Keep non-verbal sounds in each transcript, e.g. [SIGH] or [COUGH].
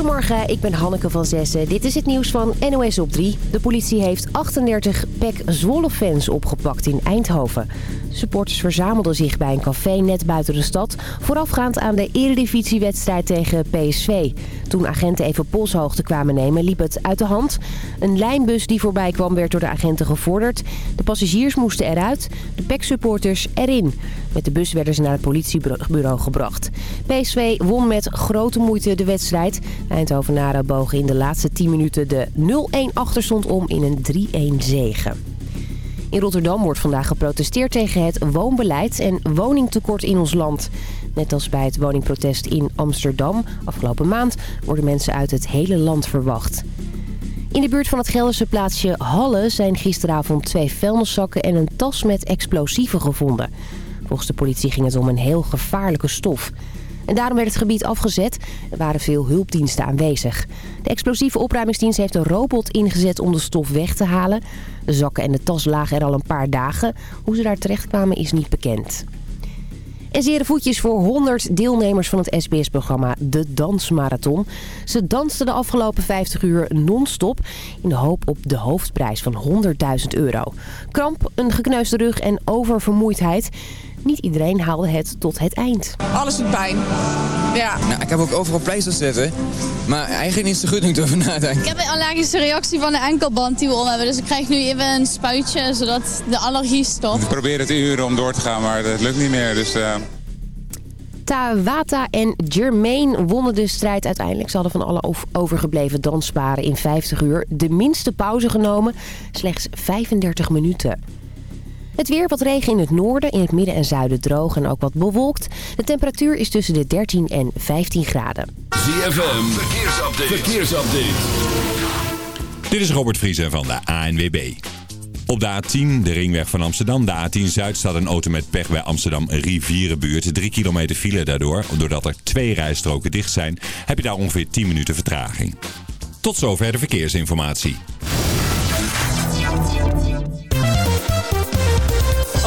Goedemorgen, ik ben Hanneke van Zessen. Dit is het nieuws van NOS op 3. De politie heeft 38 PEC Zwolle-fans opgepakt in Eindhoven. Supporters verzamelden zich bij een café net buiten de stad... voorafgaand aan de eredivisiewedstrijd tegen PSV. Toen agenten even polshoogte kwamen nemen, liep het uit de hand. Een lijnbus die voorbij kwam werd door de agenten gevorderd. De passagiers moesten eruit, de PEC-supporters erin. Met de bus werden ze naar het politiebureau gebracht. PSV won met grote moeite de wedstrijd. Eindhovenaren bogen in de laatste 10 minuten de 0-1 achterstand om in een 3-1 zegen. In Rotterdam wordt vandaag geprotesteerd tegen het woonbeleid en woningtekort in ons land. Net als bij het woningprotest in Amsterdam afgelopen maand worden mensen uit het hele land verwacht. In de buurt van het Gelderse plaatsje Halle zijn gisteravond twee vuilniszakken en een tas met explosieven gevonden. Volgens de politie ging het om een heel gevaarlijke stof. En daarom werd het gebied afgezet. Er waren veel hulpdiensten aanwezig. De explosieve opruimingsdienst heeft een robot ingezet om de stof weg te halen. De zakken en de tas lagen er al een paar dagen. Hoe ze daar terecht kwamen is niet bekend. En zere voetjes voor 100 deelnemers van het SBS-programma De Dansmarathon. Ze dansten de afgelopen 50 uur non-stop in de hoop op de hoofdprijs van 100.000 euro. Kramp, een gekneusde rug en oververmoeidheid. Niet iedereen haalde het tot het eind. Alles doet pijn. Ja. Nou, ik heb ook overal pleisters zitten. Maar eigenlijk niet zo goed over nadenken. Ik heb een allergische reactie van de enkelband die we om hebben. Dus ik krijg nu even een spuitje, zodat de allergie stopt. Ik probeer het uren om door te gaan, maar het lukt niet meer. Dus, uh... Tawata en Jermaine wonnen de strijd uiteindelijk. Ze hadden van alle overgebleven dansparen in 50 uur de minste pauze genomen. Slechts 35 minuten. Het weer wat regen in het noorden, in het midden en zuiden droog en ook wat bewolkt. De temperatuur is tussen de 13 en 15 graden. ZFM, verkeersupdate. Dit is Robert Vriezen van de ANWB. Op de A10, de ringweg van Amsterdam, de A10 Zuid, staat een auto met pech bij Amsterdam Rivierenbuurt. Drie kilometer file daardoor. Doordat er twee rijstroken dicht zijn, heb je daar ongeveer 10 minuten vertraging. Tot zover de verkeersinformatie.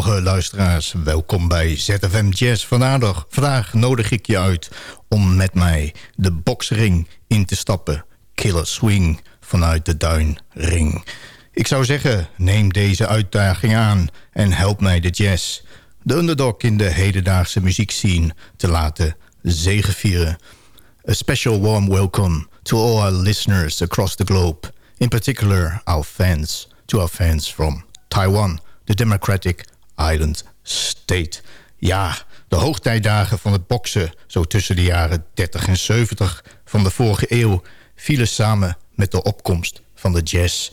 Goedemorgen luisteraars, welkom bij ZFM Jazz. Vandaag, vandaag nodig ik je uit om met mij de boksring in te stappen. Killer Swing vanuit de Duinring. Ik zou zeggen, neem deze uitdaging aan en help mij de jazz... de underdog in de hedendaagse muziekscene te laten zegevieren. A special warm welcome to all our listeners across the globe. In particular, our fans, to our fans from Taiwan, the Democratic Island State. Ja, de hoogtijdagen van het boksen, zo tussen de jaren 30 en 70 van de vorige eeuw, vielen samen met de opkomst van de jazz.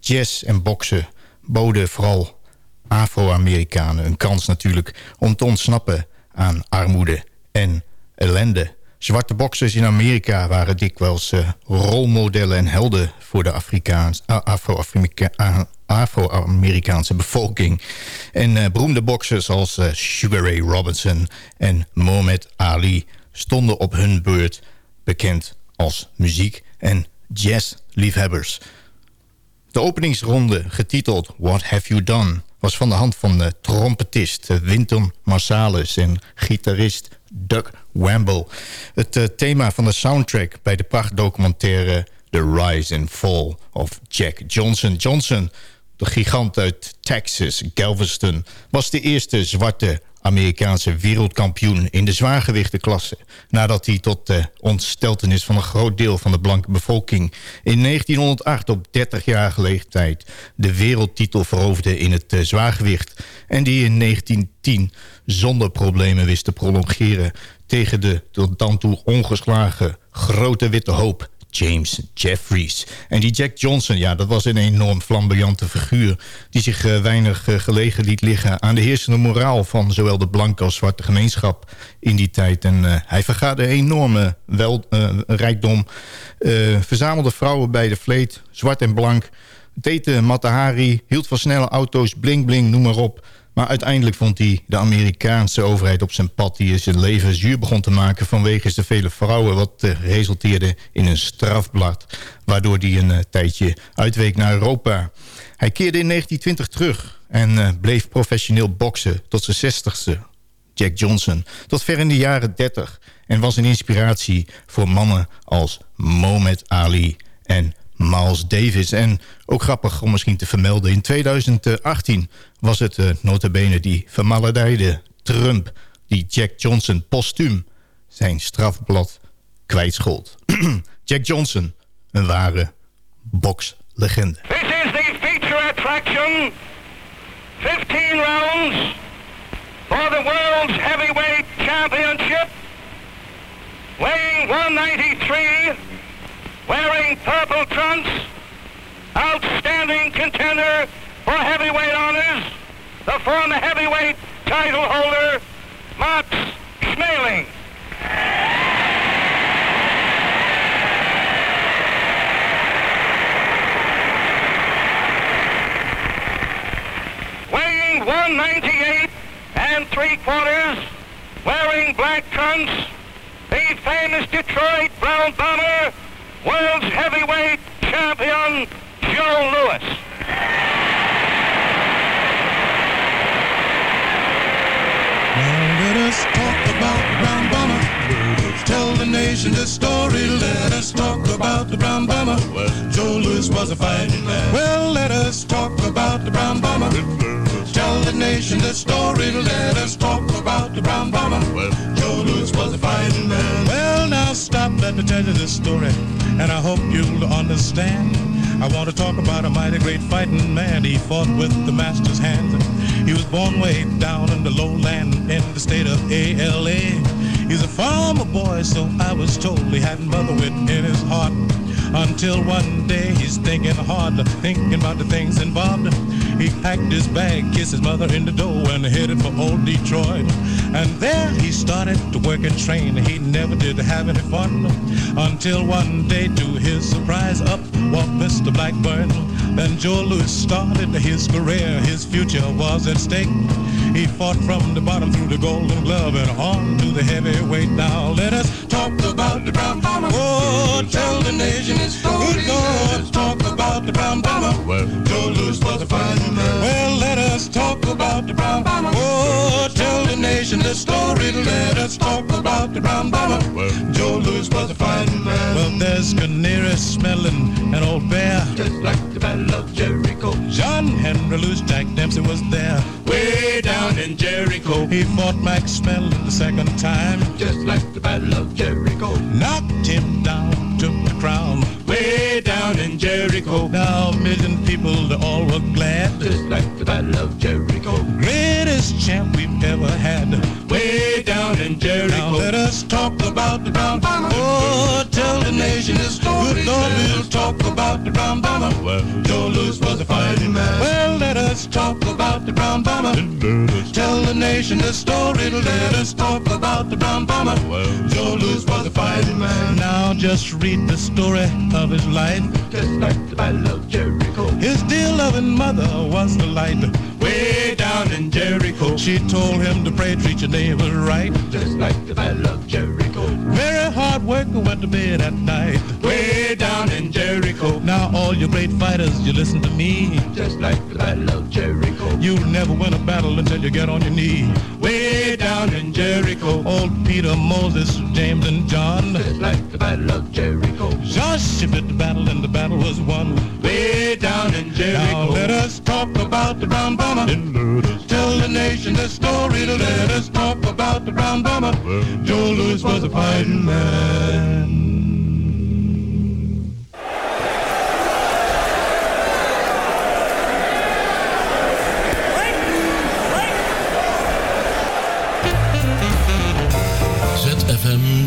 Jazz en boksen boden vooral Afro-Amerikanen een kans natuurlijk om te ontsnappen aan armoede en ellende. Zwarte boksers in Amerika waren dikwijls uh, rolmodellen en helden voor de Afro-Amerikaanse bevolking. En uh, beroemde boksers als uh, Sugar Ray Robinson en Muhammad Ali stonden op hun beurt bekend als muziek- en jazzliefhebbers. De openingsronde, getiteld What Have You Done... was van de hand van de trompetist Winton Marsalis en gitarist Doug Wamble. Het uh, thema van de soundtrack bij de prachtdocumentaire... The Rise and Fall of Jack Johnson. Johnson, de gigant uit Texas, Galveston... was de eerste zwarte Amerikaanse wereldkampioen in de zwaargewichtenklasse... nadat hij tot de ontsteltenis van een groot deel van de blanke bevolking... in 1908 op 30-jarige leeftijd de wereldtitel veroverde in het uh, zwaargewicht... en die in 1910 zonder problemen wist te prolongeren... tegen de tot dan toe ongeslagen grote witte hoop James Jeffries. En die Jack Johnson, ja, dat was een enorm flamboyante figuur... die zich uh, weinig uh, gelegen liet liggen aan de heersende moraal... van zowel de blanke als zwarte gemeenschap in die tijd. En uh, hij vergaarde enorme wel, rijkdom. verzamelde vrouwen bij de vleet, zwart en blank... Tete Matahari, hield van snelle auto's, bling bling, noem maar op... Maar uiteindelijk vond hij de Amerikaanse overheid op zijn pad... die zijn leven zuur begon te maken vanwege de vele vrouwen... wat uh, resulteerde in een strafblad... waardoor hij een uh, tijdje uitweek naar Europa. Hij keerde in 1920 terug en uh, bleef professioneel boksen tot zijn zestigste. Jack Johnson, tot ver in de jaren 30... en was een inspiratie voor mannen als Mohamed Ali en Miles Davis. En ook grappig om misschien te vermelden... in 2018 was het uh, notabene die vermaledijde Trump... die Jack Johnson postuum zijn strafblad kwijtschold. [CLEARS THROAT] Jack Johnson, een ware bokslegende. This is the feature attraction. 15 rounds for the World's Heavyweight Championship. Weighing 193, wearing purple trunks, outstanding contender for heavyweight honors, the former heavyweight title holder, Max Schmeling. Weighing 198 and three quarters, wearing black trunks, the famous Detroit Brown Bomber, world's heavyweight champion, Joe Lewis. Let us talk about the brown bomber. Tell the nation the story. Let us talk about the brown bomber. Joe Louis was a fighting man. Well, let us talk about the brown bomber. Tell the nation the story. Let us talk about the brown bomber. Was a fighting man. Well, now stop. Let me tell you this story, and I hope you'll understand. I want to talk about a mighty great fighting man. He fought with the master's hands. He was born way down in the lowland in the state of ALA. He's a farmer boy, so I was told he had mother wit in his heart. Until one day he's thinking hard, thinking about the things involved. He packed his bag, kissed his mother in the door, and headed for old Detroit. And there he started to work and train. He never did have any fun until one day, to his surprise, up walked Mr. Blackburn. Then Joe Louis started his career. His future was at stake. He fought from the bottom through the Golden Glove and on to the heavyweight. Now let us talk about the brown bomber. Oh, tell the nation his story. Good Lord, talk about the brown bomber. Well, Joe Louis was a fighting man. Well, let us talk about the brown bomber. Oh, tell the nation the story. Let us talk about the brown bomber. Well, Joe Louis was a fighting man. Well, there's Canary smelling an old bear. Just like Battle of Jericho. John Henry Louis Jack Dempsey was there. Way down in Jericho. He fought Max Mellon the second time. Just like the Battle of Jericho. Knocked him down, took the crown. Way down in Jericho. Now a million people, they all were glad. Just like the Battle of Jericho. Greatest champ we've ever had. Way down in Jericho. Now let us talk about the brown. Oh, tell the nation the story. Good Lord, talk about the brown bomber. Well, Joe Louis was a fighting man. Well, let us talk about the brown bomber. Tell the nation the story. Let us talk about the brown bomber. Well, Joe Louis was a fighting man. Now just read the story of his life. Just like the Battle of Jericho. His dear loving mother was the light. Way down in Jericho. She told him to pray, treat your neighbor right. Just like the Battle of Jericho. Hard worker went to bed at night. Way down in Jericho. Now all you great fighters, you listen to me. Just like the Battle of Jericho. You never win a battle until you get on your knee. Way down in Jericho. Old Peter, Moses, James, and John. Just like the Battle of Jericho. Joshua did the battle and the battle was won. Way down in Jericho. Now let us talk about the brown bomber. The nation the story. Let us talk about the brown bomber. Joe was a fighting man. ZFM.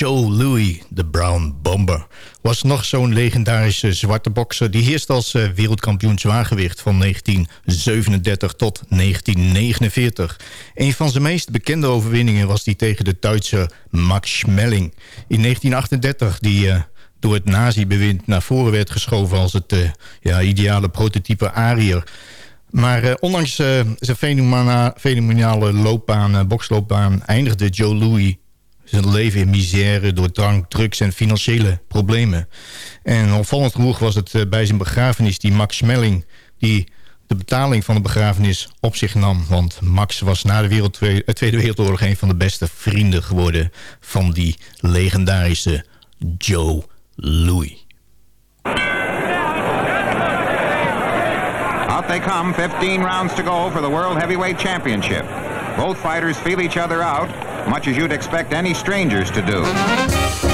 Joe Louis, de Brown Bomber, was nog zo'n legendarische zwarte bokser... die heerst als eh, wereldkampioen zwaargewicht van 1937 tot 1949. Een van zijn meest bekende overwinningen was die tegen de Duitse Max Schmeling. In 1938, die eh, door het nazi-bewind naar voren werd geschoven... als het eh, ja, ideale prototype Ariër... Maar ondanks zijn fenomena fenomenale loopbaan, boksloopbaan... eindigde Joe Louis zijn leven in misère door drank, drugs en financiële problemen. En opvallend genoeg was het bij zijn begrafenis die Max Smelling... die de betaling van de begrafenis op zich nam. Want Max was na de wereld, Tweede Wereldoorlog... een van de beste vrienden geworden van die legendarische Joe Louis. Out they come, 15 rounds to go for the World Heavyweight Championship. Both fighters feel each other out, much as you'd expect any strangers to do.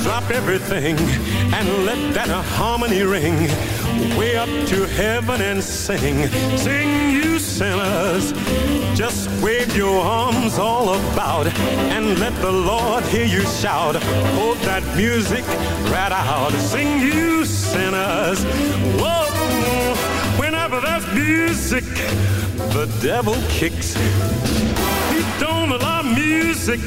Stop everything and let that harmony ring way up to heaven and sing. Sing, you sinners. Just wave your arms all about and let the Lord hear you shout. Hold that music right out. Sing, you sinners. Whoa, whenever there's music, the devil kicks. Don't allow music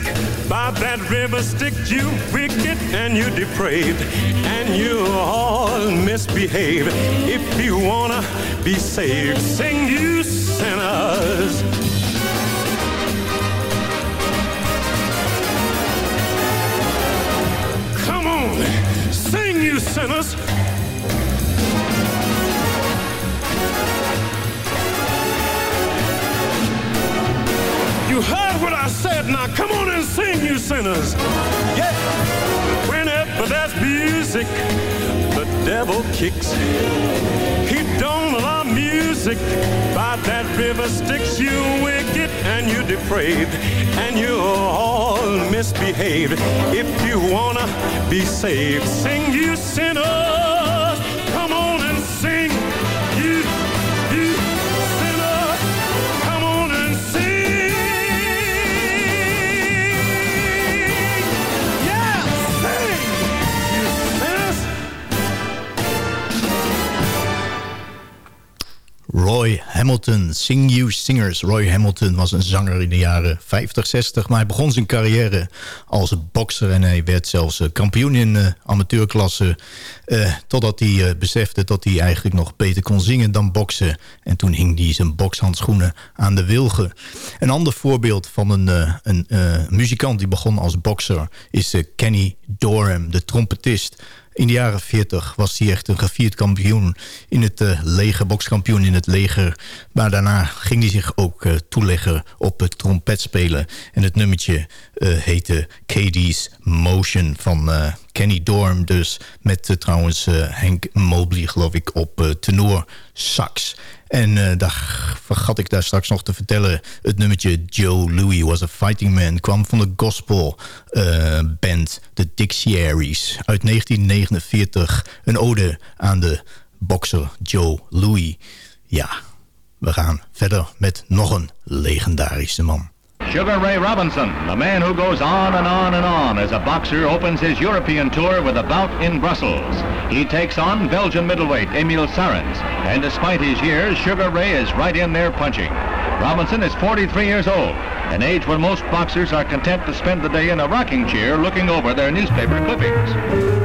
by that river stick you wicked and you depraved and you all misbehave. If you wanna be saved, sing you sinners. Come on, sing you sinners. You heard what I said. Now come on and sing, you sinners. Yeah. Whenever there's music, the devil kicks. He don't allow music. By that river sticks you wicked and you depraved and you all misbehave. If you wanna be saved, sing, you sinners. Roy Hamilton, Sing You Singers. Roy Hamilton was een zanger in de jaren 50, 60... maar hij begon zijn carrière als bokser... en hij werd zelfs eh, kampioen in de amateurklasse... eh, totdat hij eh, besefte dat hij eigenlijk nog beter kon zingen dan boksen. En toen hing hij zijn bokshandschoenen aan de wilgen. Een ander voorbeeld van een, eh, een eh, muzikant die begon als bokser... is eh, Kenny Dorham, de trompetist... In de jaren 40 was hij echt een gevierd kampioen in het eh, leger, bokskampioen in het leger. Maar daarna ging hij zich ook eh, toeleggen op het trompetspelen. En het nummertje eh, heette Katie's Motion van Kenny Dorm. Dus met eh, trouwens eh, Henk Mobley geloof ik op eh, tenor sax. En daar vergat ik daar straks nog te vertellen. Het nummertje Joe Louis was a fighting man kwam van de gospel band The Dictionaries uit 1949. Een ode aan de bokser Joe Louis. Ja, we gaan verder met nog een legendarische man. Sugar Ray Robinson, the man who goes on and on and on as a boxer opens his European tour with a bout in Brussels. He takes on Belgian middleweight Emil Sarens, and despite his years, Sugar Ray is right in there punching. Robinson is 43 years old, an age when most boxers are content to spend the day in a rocking chair looking over their newspaper clippings.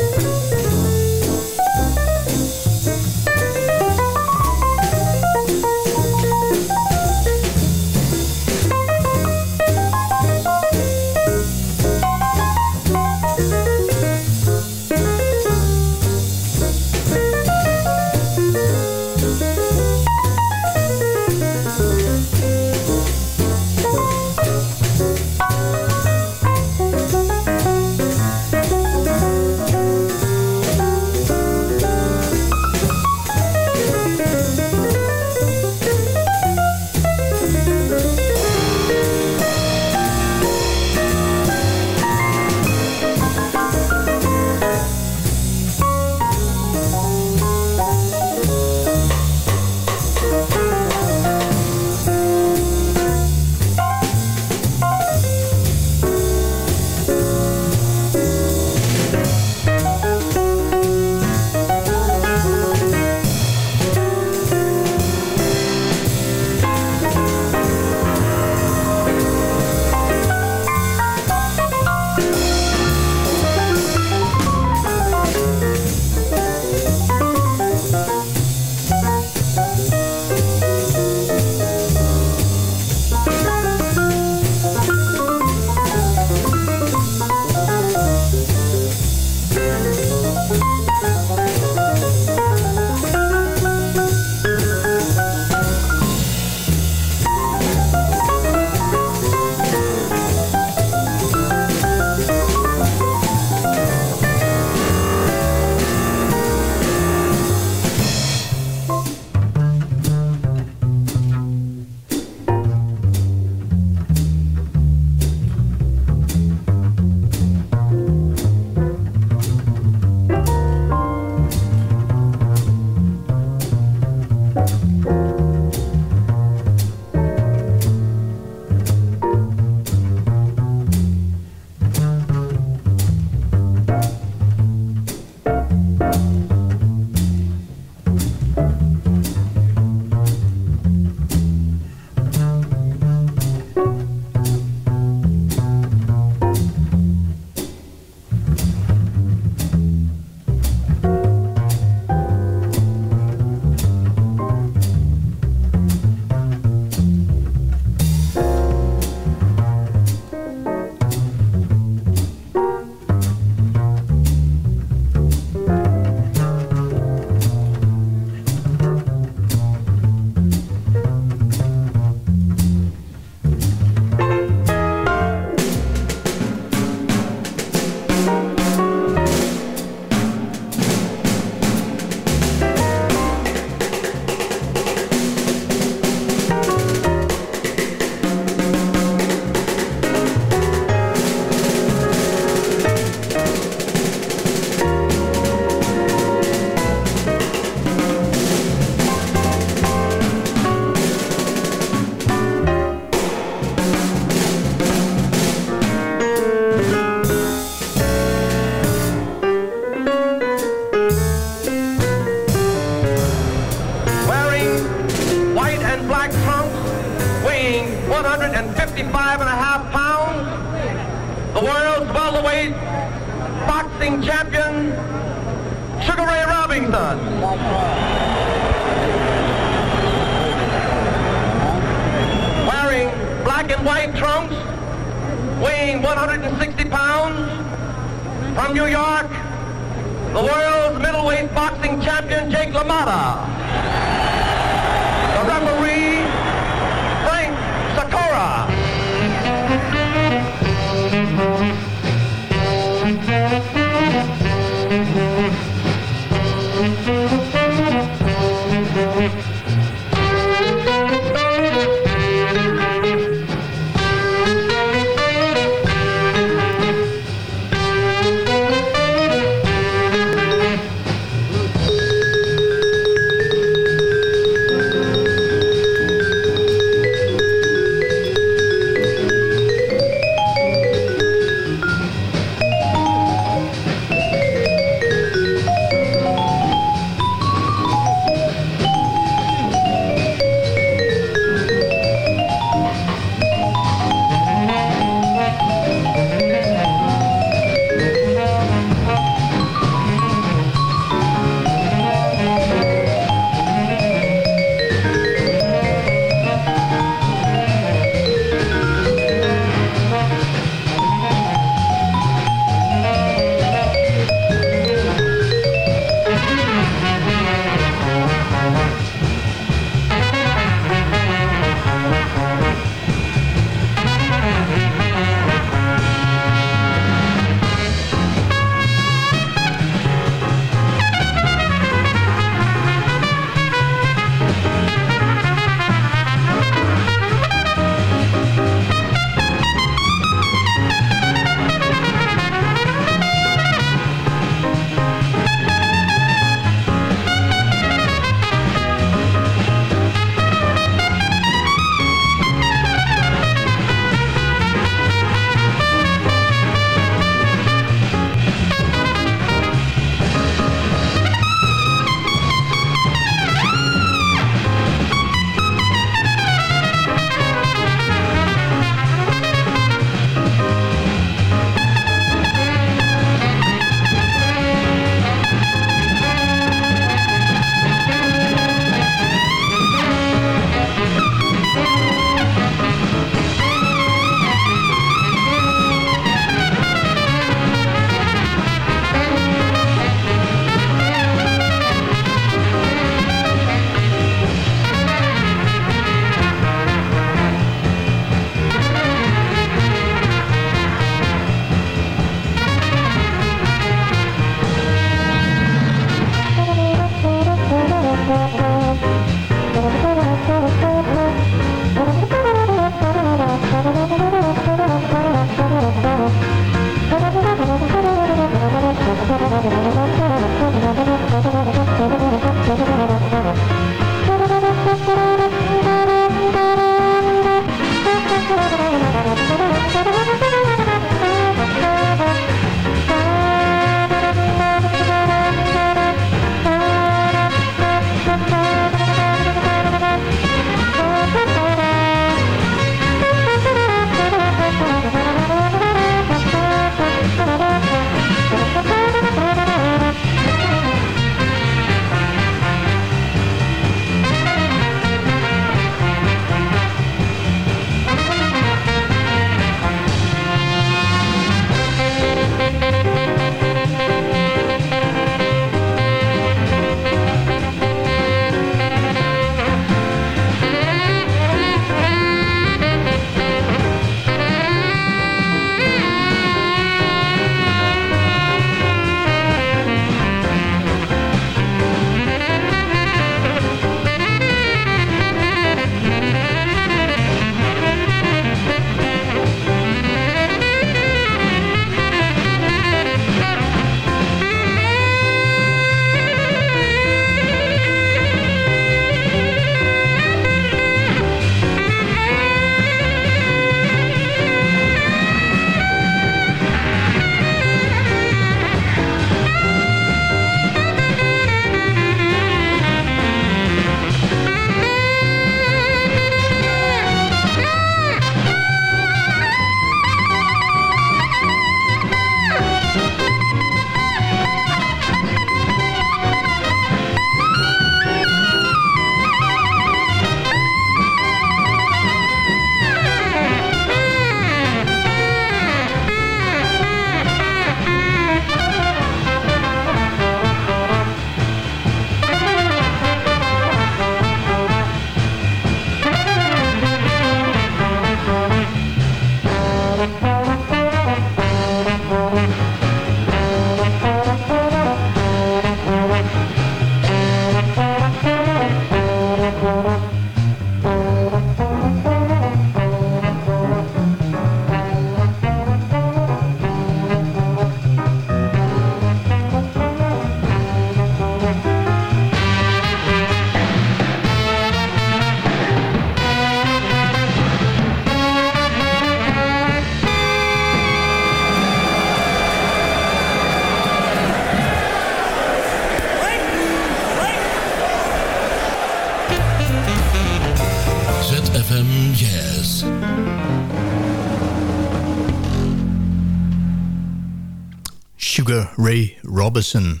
Robinson.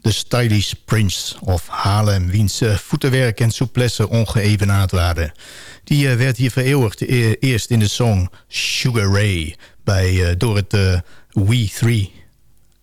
De stylish prince of Harlem, wiens uh, voetenwerk en souplesse ongeëvenaard waren. Die uh, werd hier vereeuwigd e eerst in de song Sugar Ray... Bij, door het We Three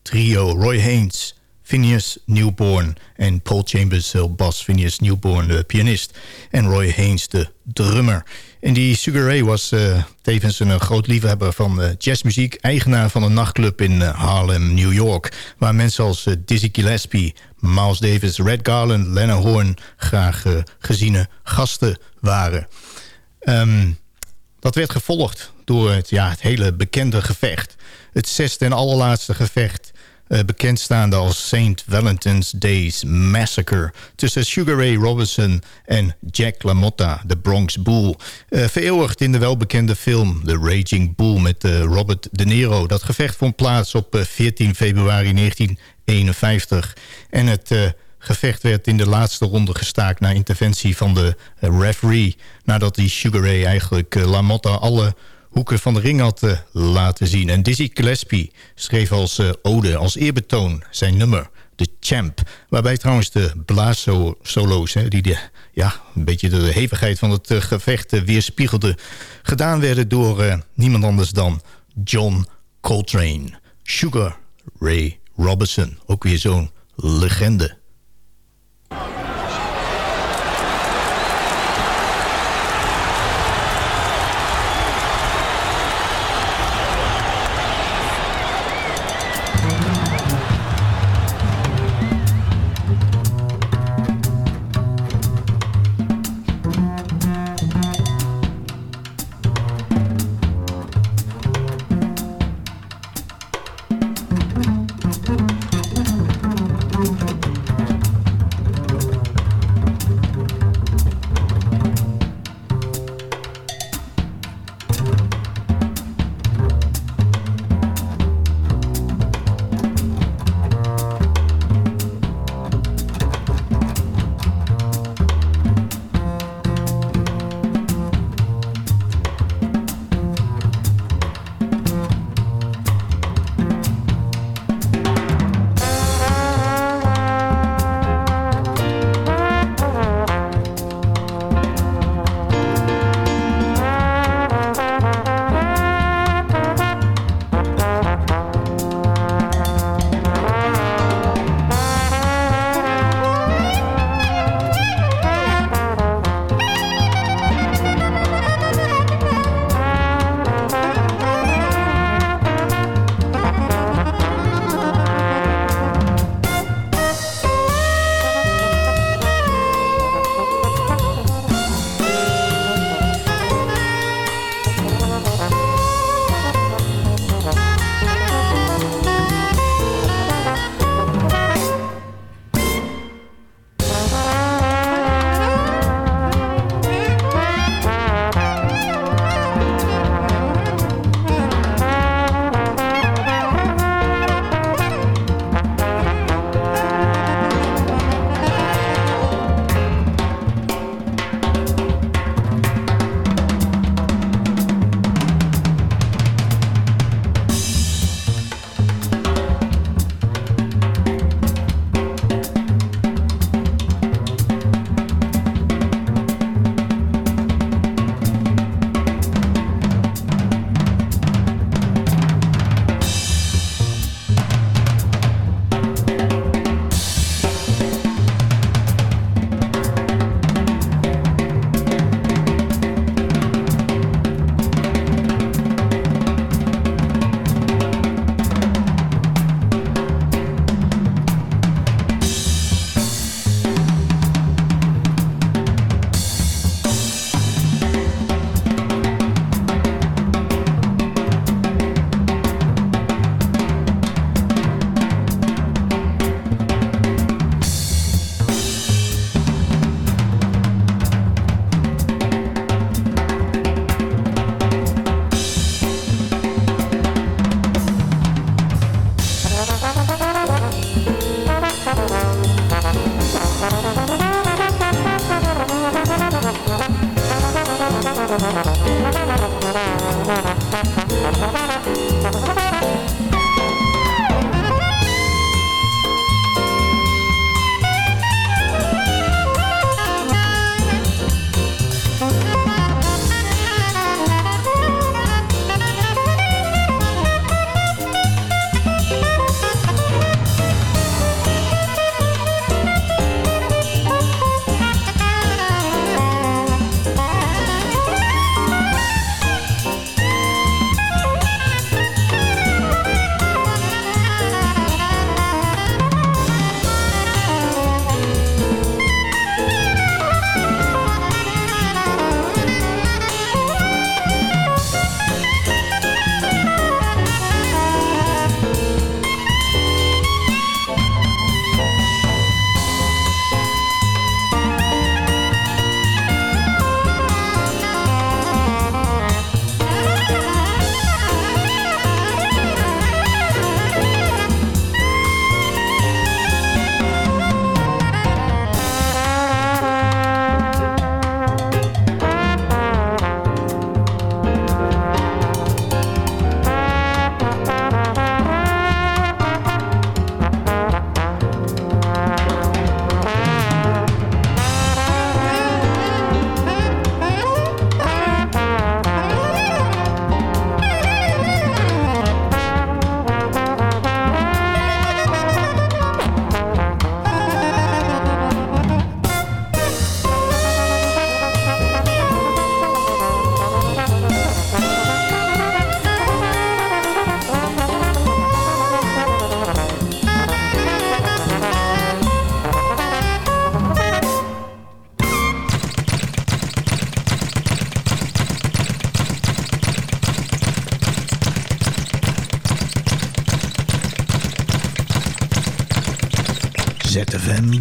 trio Roy Haynes, Phineas Newborn en Paul Chambers bas, Phineas Newborn de pianist en Roy Haynes de drummer. En die Sugar Ray was uh, tevens een groot liefhebber van jazzmuziek... eigenaar van een nachtclub in Harlem, New York... waar mensen als Dizzy Gillespie, Miles Davis, Red Garland, Leonard Horn... graag geziene gasten waren. Um, dat werd gevolgd door het, ja, het hele bekende gevecht. Het zesde en allerlaatste gevecht uh, bekendstaande als St. Valentine's Day's Massacre... tussen Sugar Ray Robinson en Jack LaMotta, de Bronx Bull. Uh, vereeuwigd in de welbekende film The Raging Bull met uh, Robert De Niro. Dat gevecht vond plaats op 14 februari 1951. En het gevecht werd in de laatste ronde gestaakt... na interventie van de referee... nadat die Sugar Ray eigenlijk LaMotta alle hoeken van de ring had uh, laten zien. En Dizzy Gillespie schreef als uh, ode, als eerbetoon zijn nummer... The Champ. Waarbij trouwens de blaassolo's, die de, ja, een beetje de hevigheid van het uh, gevecht weerspiegelden... gedaan werden door niemand anders dan John Coltrane. Sugar Ray Robinson, ook weer zo'n legende.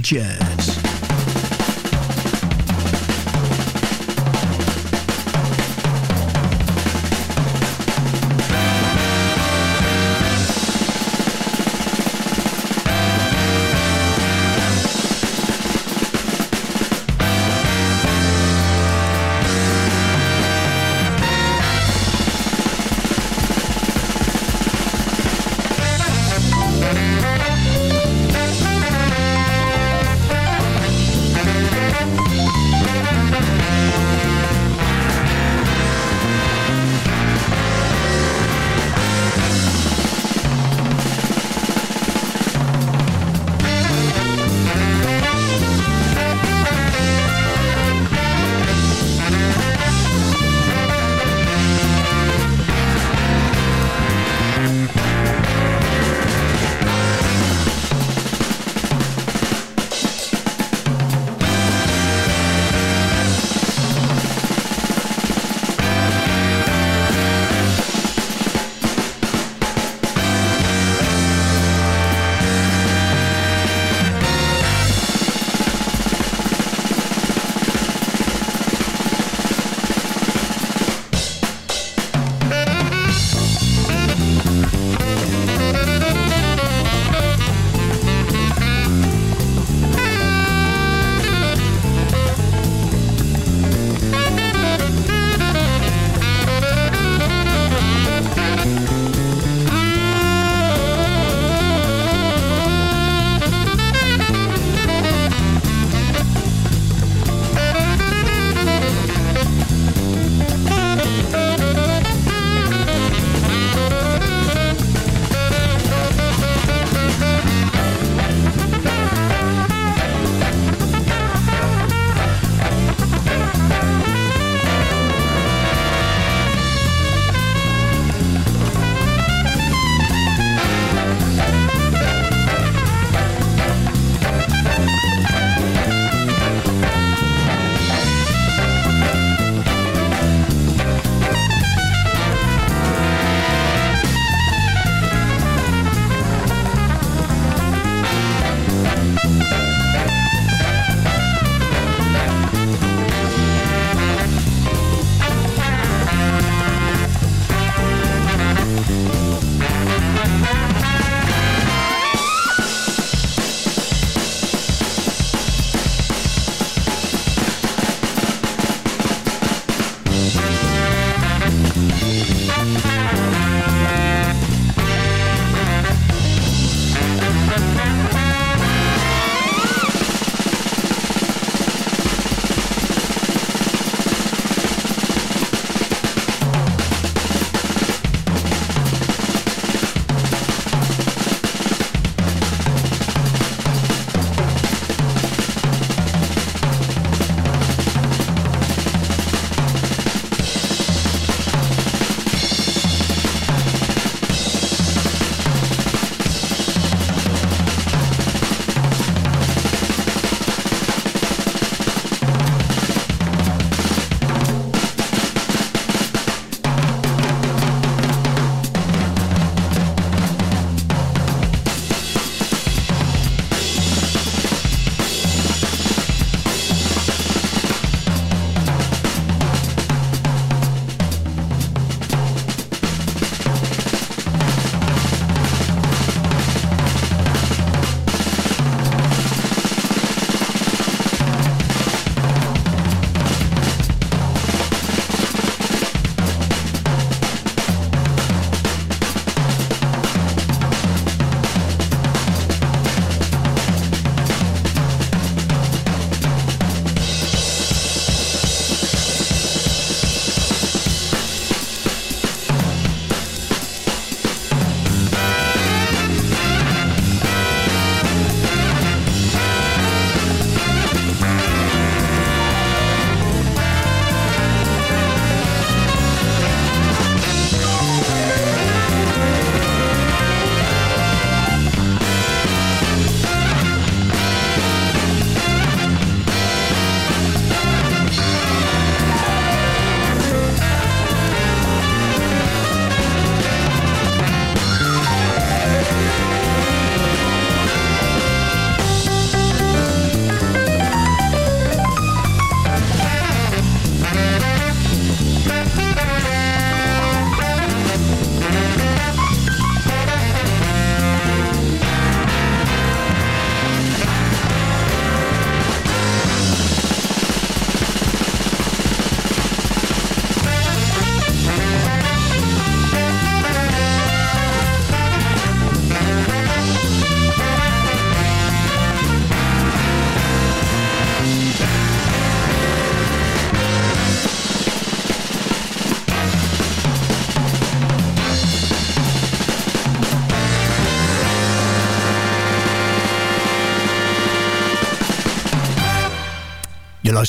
ZFM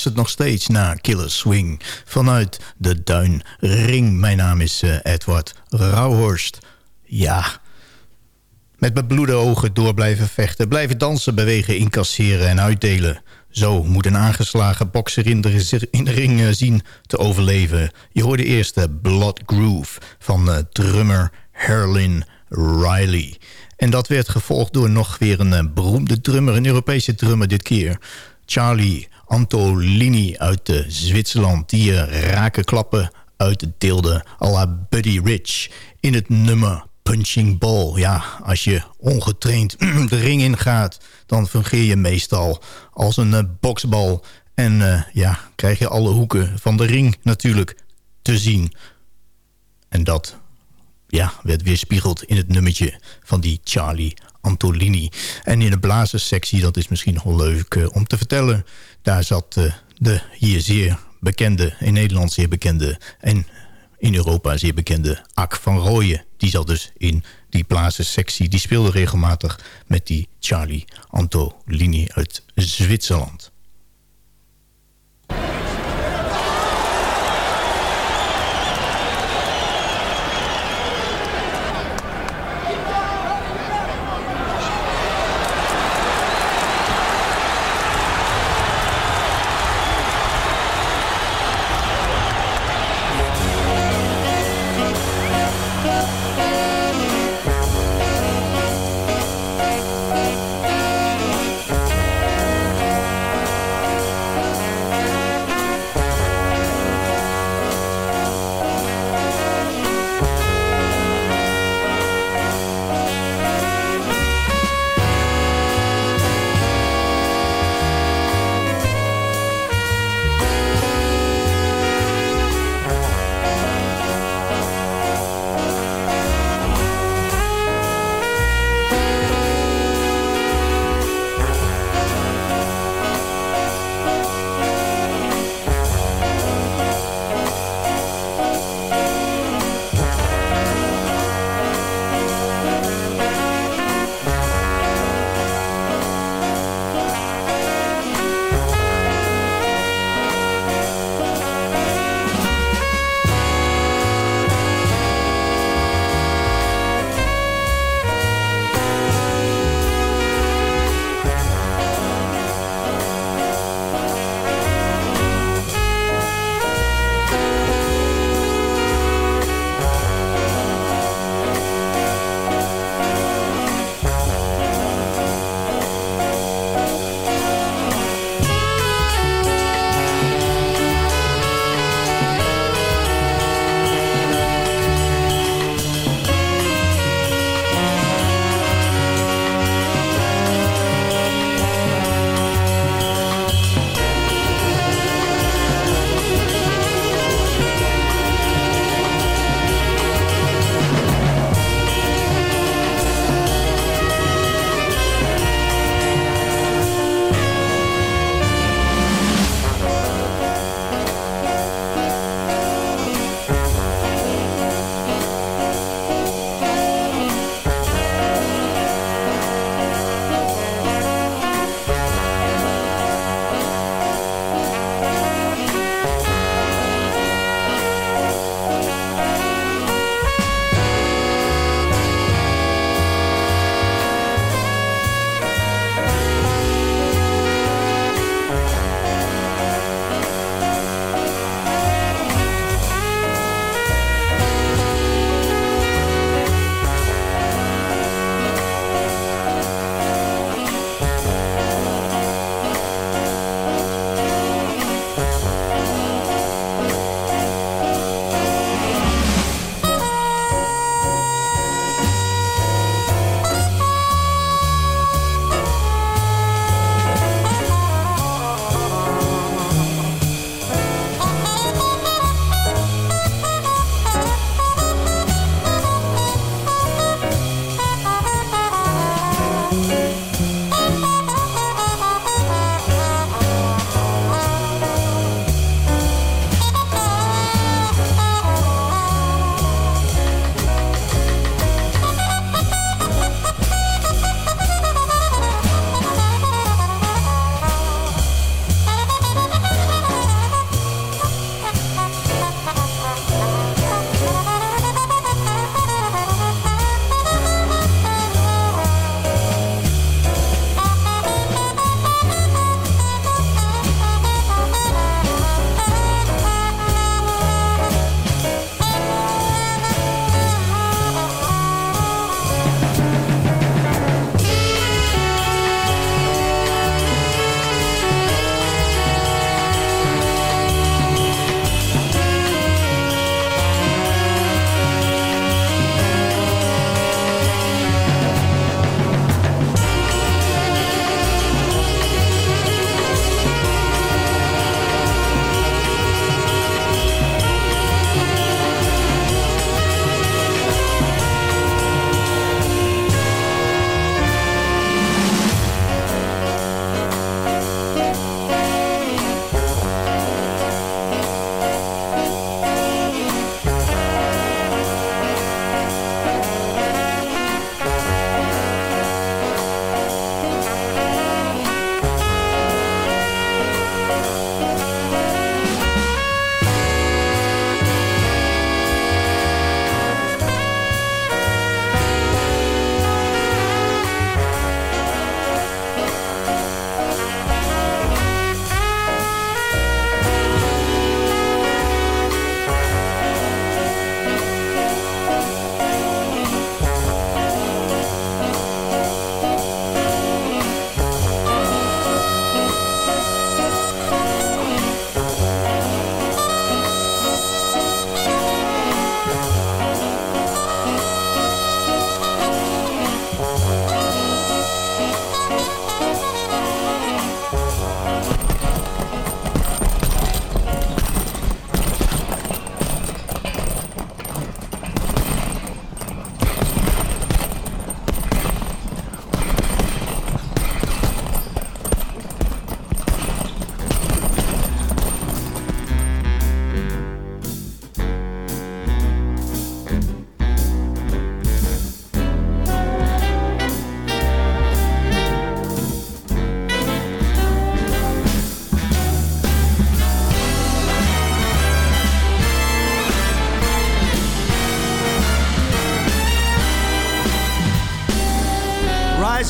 luistert nog steeds naar Killer Swing vanuit de Duin Ring. Mijn naam is uh, Edward Rauhorst. Ja, met bebloede ogen door blijven vechten... blijven dansen, bewegen, incasseren en uitdelen. Zo moet een aangeslagen bokser in de, in de ring uh, zien te overleven. Je hoorde eerst de Blood Groove van uh, drummer Herlin Riley... En dat werd gevolgd door nog weer een beroemde drummer, een Europese drummer dit keer. Charlie Antolini uit uh, Zwitserland... die uh, rake klappen uitdeelde à la Buddy Rich in het nummer Punching Ball. Ja, als je ongetraind [CLEARS THROAT] de ring ingaat... dan fungeer je meestal als een uh, boksbal. En ja, krijg je alle hoeken van de ring natuurlijk te zien. En dat ja, werd weerspiegeld in het nummertje van die Charlie Antolini. En in de blazerssectie, dat is misschien wel leuk uh, om te vertellen... daar zat uh, de hier zeer bekende, in Nederland zeer bekende... en in Europa zeer bekende Ak van Rooyen. Die zat dus in die blazerssectie. Die speelde regelmatig met die Charlie Antolini uit Zwitserland.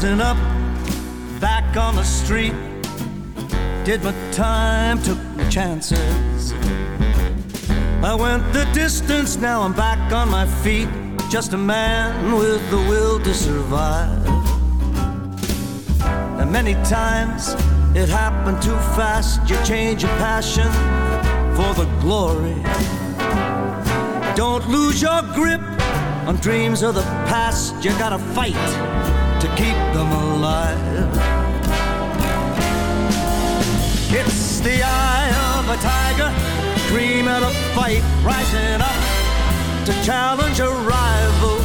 Rising up, back on the street. Did my time, took my chances. I went the distance, now I'm back on my feet. Just a man with the will to survive. And many times it happened too fast. You change your passion for the glory. Don't lose your grip on dreams of the past. You gotta fight to keep them alive. It's the eye of a tiger, dreaming of fight, rising up to challenge a rival.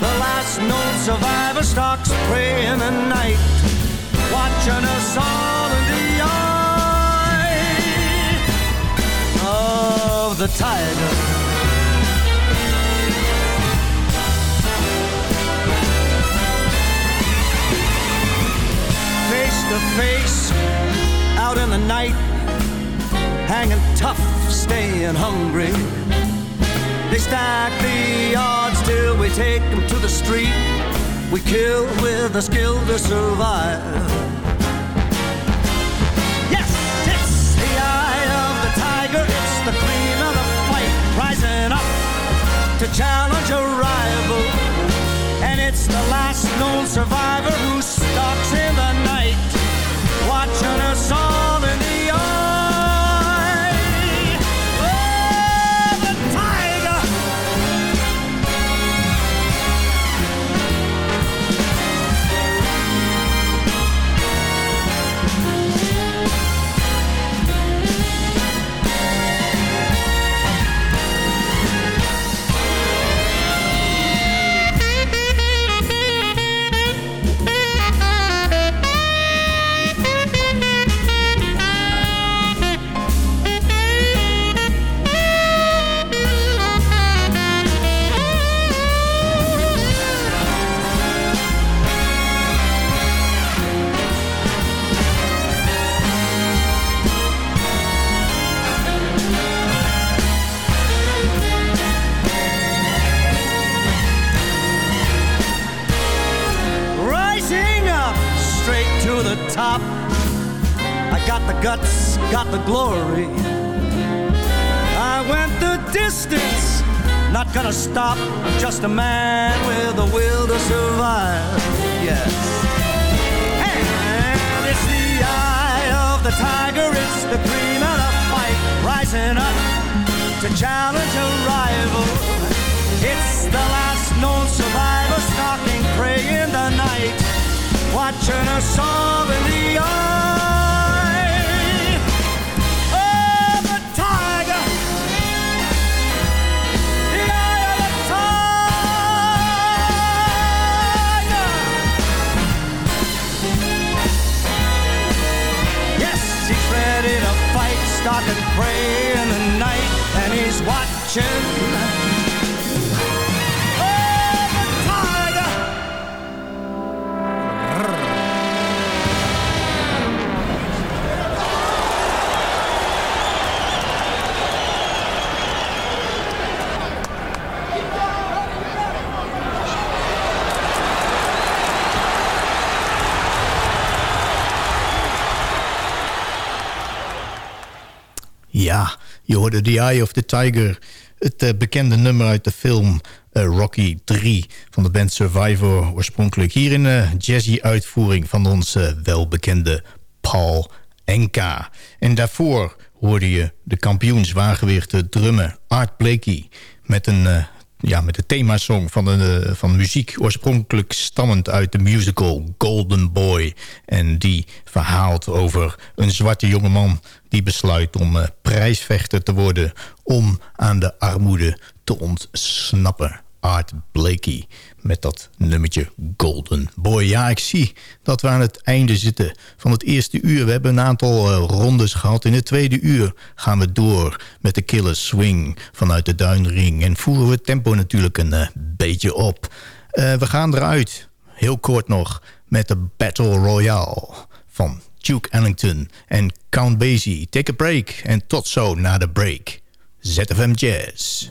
The last known survivor stalks prey in the night, watching us all in the eye of the tiger. To face out in the night, hanging tough, staying hungry. They stack the odds till we take them to the street. We kill with a skill to survive. Yes, it's the eye of the tiger, it's the cream of the fight, rising up to challenge a rival. And it's the last known survivor who gonna stop. Just a man with a will to survive. Yes. And it's the eye of the tiger, it's the cream of the fight. Rising up to challenge a rival. It's the last known survivor stalking prey in the night, watching us all in the eye watching. Ja, je hoorde The Eye of the Tiger. Het eh, bekende nummer uit de film eh, Rocky 3 van de band Survivor. Oorspronkelijk hier in een jazzy uitvoering van onze welbekende Paul Enka. En daarvoor hoorde je de kampioen zwaargewichte drummer Art Blakey... met een eh, ja, met de themasong van, de, van muziek... oorspronkelijk stammend uit de musical Golden Boy. En die verhaalt over een zwarte jongeman... die besluit om uh, prijsvechter te worden... om aan de armoede te ontsnappen. Art Blakey met dat nummertje Golden Boy. Ja, ik zie dat we aan het einde zitten van het eerste uur. We hebben een aantal uh, rondes gehad. In het tweede uur gaan we door met de killer swing vanuit de Duinring. En voeren we het tempo natuurlijk een uh, beetje op. Uh, we gaan eruit, heel kort nog, met de Battle Royale van Duke Ellington en Count Basie. Take a break en tot zo na de break. ZFM Jazz.